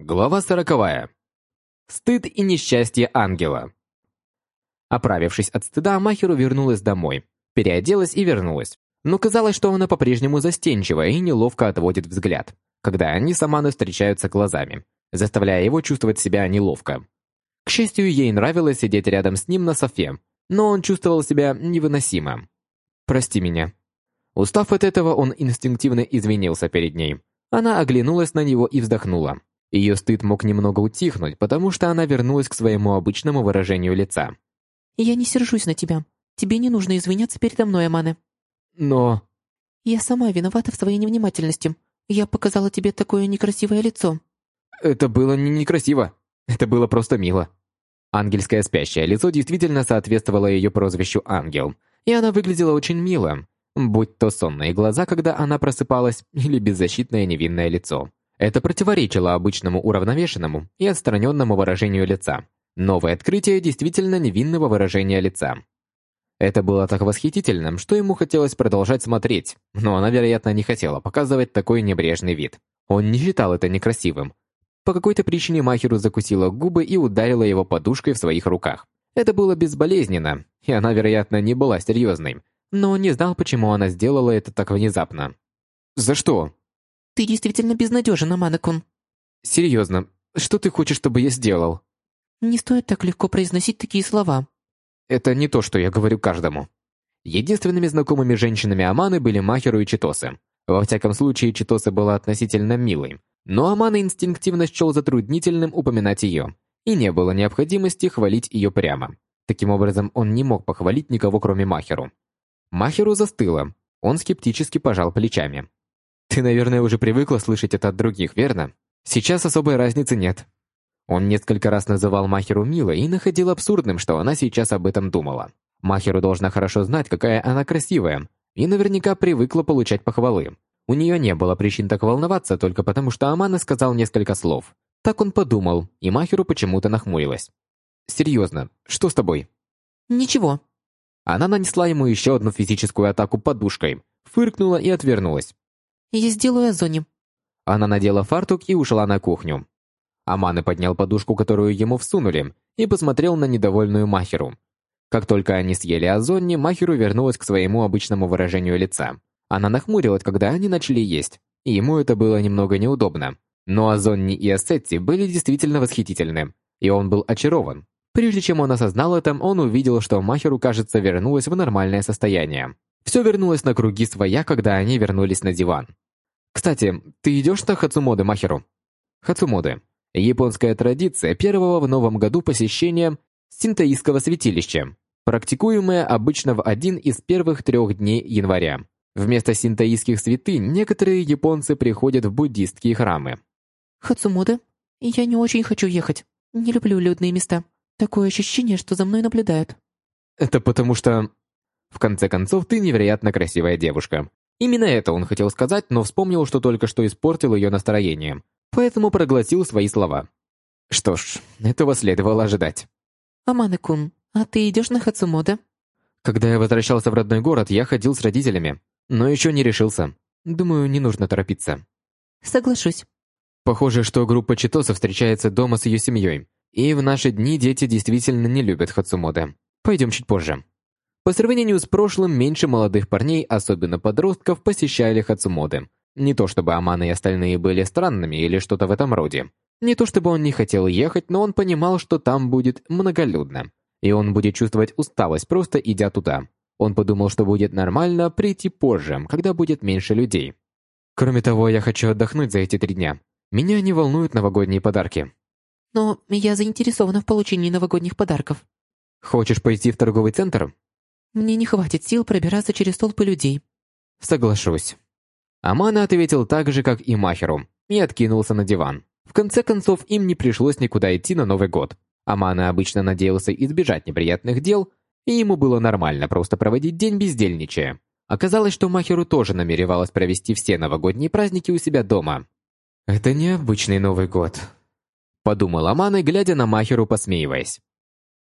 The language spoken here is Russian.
Глава сороковая. Стыд и несчастье ангела. Оправившись от стыда, Махеру вернулась домой, переоделась и вернулась. Но казалось, что она по-прежнему застенчива и неловко отводит взгляд, когда они с Аманой встречаются глазами, заставляя его чувствовать себя неловко. К счастью, ей нравилось сидеть рядом с ним на софе, но он чувствовал себя невыносимо. «Прости меня». Устав от этого, он инстинктивно извинился перед ней. Она оглянулась на него и вздохнула. Ее стыд мог немного утихнуть, потому что она вернулась к своему обычному выражению лица. «Я не сержусь на тебя. Тебе не нужно извиняться передо мной, Аманы». «Но...» «Я сама виновата в своей невнимательности. Я показала тебе такое некрасивое лицо». «Это было не некрасиво. Это было просто мило». Ангельское спящее лицо действительно соответствовало ее прозвищу «Ангел», и она выглядела очень мило, будь то сонные глаза, когда она просыпалась, или беззащитное невинное лицо. Это противоречило обычному уравновешенному и отстраненному выражению лица. Новое открытие действительно невинного выражения лица. Это было так восхитительным, что ему хотелось продолжать смотреть, но она, вероятно, не хотела показывать такой небрежный вид. Он не считал это некрасивым. По какой-то причине Махеру закусила губы и ударила его подушкой в своих руках. Это было безболезненно, и она, вероятно, не была серьезной, но не знал, почему она сделала это так внезапно. «За что?» Ты действительно безнадежен, Аманакун. Серьезно, что ты хочешь, чтобы я сделал? Не стоит так легко произносить такие слова. Это не то, что я говорю каждому. Единственными знакомыми женщинами Аманы были Махеру и Читосы. Во всяком случае, Читоса была относительно милой, но Амана инстинктивно счел затруднительным упоминать ее, и не было необходимости хвалить ее прямо. Таким образом, он не мог похвалить никого, кроме Махеру. Махеру застыло. Он скептически пожал плечами. Ты, наверное, уже привыкла слышать это от других, верно? Сейчас особой разницы нет. Он несколько раз называл Махеру милой и находил абсурдным, что она сейчас об этом думала. Махеру должна хорошо знать, какая она красивая, и наверняка привыкла получать похвалы. У нее не было причин так волноваться только потому, что Амана сказал несколько слов. Так он подумал, и Махеру почему-то нахмурилась. «Серьезно, что с тобой?» «Ничего». Она нанесла ему еще одну физическую атаку подушкой, фыркнула и отвернулась. Я сделаю Азоне». Она надела фартук и ушла на кухню. Аманы поднял подушку, которую ему всунули, и посмотрел на недовольную Махеру. Как только они съели Азонни, Махеру вернулась к своему обычному выражению лица. Она нахмурилась, когда они начали есть, и ему это было немного неудобно. Но Азонни и Ассетти были действительно восхитительны, и он был очарован. Прежде чем он осознал это, он увидел, что Махеру, кажется, вернулась в нормальное состояние. Все вернулось на круги своя, когда они вернулись на диван. Кстати, ты идешь на Хацумоде Махеру? Хацумоде – японская традиция первого в новом году посещения синтоистского святилища, практикуемая обычно в один из первых трех дней января. Вместо синтоистских святынь некоторые японцы приходят в буддистские храмы. Хацумоде? Я не очень хочу ехать. Не люблю людные места. Такое ощущение, что за мной наблюдают. Это потому что в конце концов, ты невероятно красивая девушка. Именно это он хотел сказать, но вспомнил, что только что испортил ее настроение, поэтому проглотил свои слова. Что ж, этого следовало ожидать. Аманы-кун, а ты идешь на Хацумода? Когда я возвращался в родной город, я ходил с родителями, но еще не решился. Думаю, не нужно торопиться. Соглашусь. Похоже, что группа Читоса встречается дома с ее семьей, и в наши дни дети действительно не любят Хацумода. Пойдем чуть позже. По сравнению с прошлым, меньше молодых парней, особенно подростков, посещали Хацумоды. Не то чтобы Аманы и остальные были странными или что-то в этом роде. Не то чтобы он не хотел ехать, но он понимал, что там будет многолюдно. И он будет чувствовать усталость, просто идя туда. Он подумал, что будет нормально прийти позже, когда будет меньше людей. Кроме того, я хочу отдохнуть за эти три дня. Меня не волнуют новогодние подарки. Но я заинтересована в получении новогодних подарков. Хочешь пойти в торговый центр? Мне не хватит сил пробираться через толпы людей. Соглашусь. Амана ответил так же, как и Махеру, и откинулся на диван. В конце концов, им не пришлось никуда идти на Новый год. Амана обычно надеялся избежать неприятных дел, и ему было нормально просто проводить день бездельничая. Оказалось, что Махеру тоже намеревалась провести все новогодние праздники у себя дома. «Это необычный Новый год», — подумал Амана, глядя на Махеру, посмеиваясь.